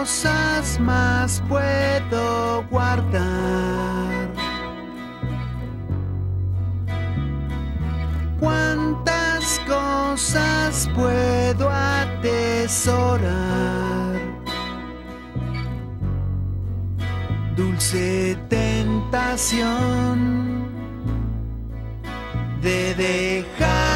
cosas más puedo guardar? ¿Cuántas cosas puedo atesorar? Dulce tentación de dejar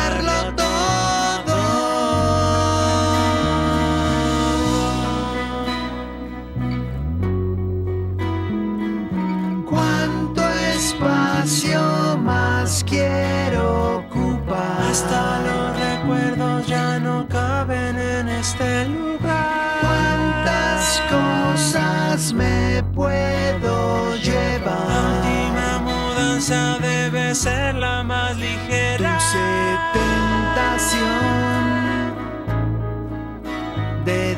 Hasta los recuerdos ya no caben en este lugar. ¿Cuántas cosas me puedo llevar? La última mudanza debe ser la más ligera. Dulce tentación de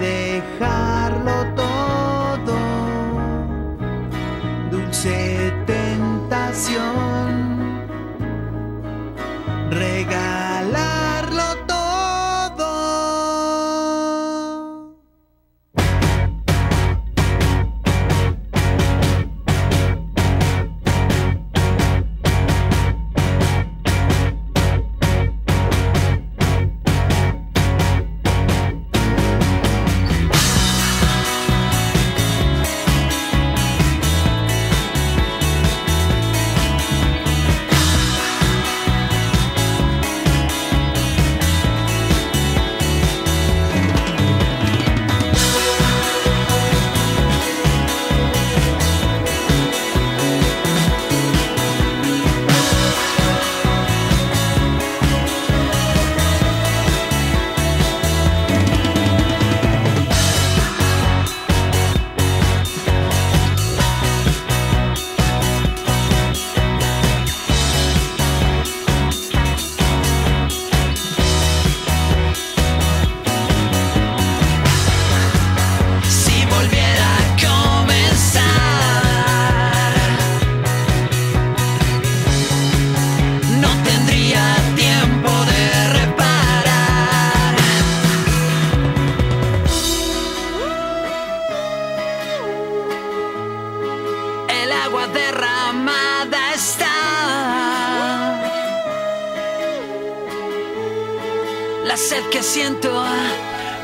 sed que siento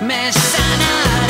me sanará.